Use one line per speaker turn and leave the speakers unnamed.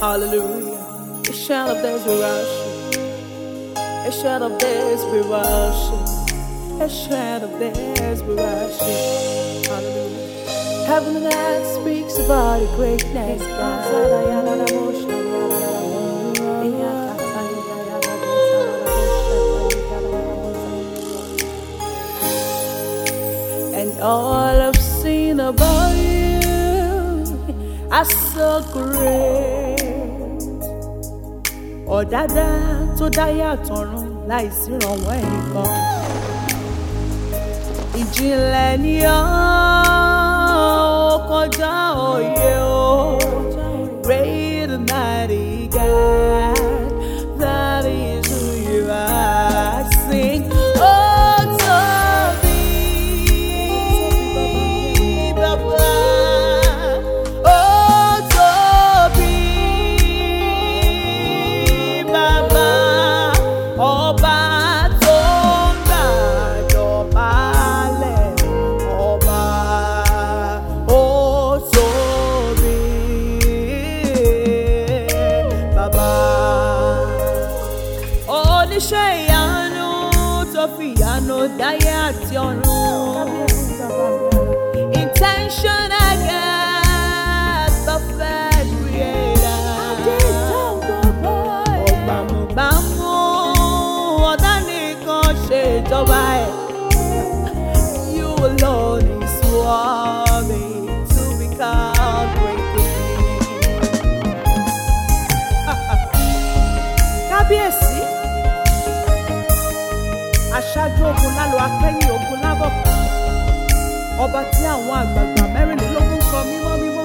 Hallelujah. A shout of days we rushing. A shout of days we rushing. A shout of days we rushing. Hallelujah. Heaven and earth speaks about your greatness. And all I've seen about you are so great. ọ̀dádá tó dáyà tọ̀run láìsí ìrànwọ́ ẹ̀yìn kan ìjìnlẹ̀ ni ọ́. oníṣẹ́ ìyanu tó fi ìyanu dáyé àti ọ̀run. Intentional God, perfect creator. Ọ̀gbàmùgbàmù ọ̀dá nìkan ṣèjọba ẹ̀. You alone is one. aṣáájú ogun lálọ akẹ́yìn ogun lábọ̀ ọba tí àwọn àgbààgbà mẹ́rìnlélógún kọ mímọ́ mímọ́.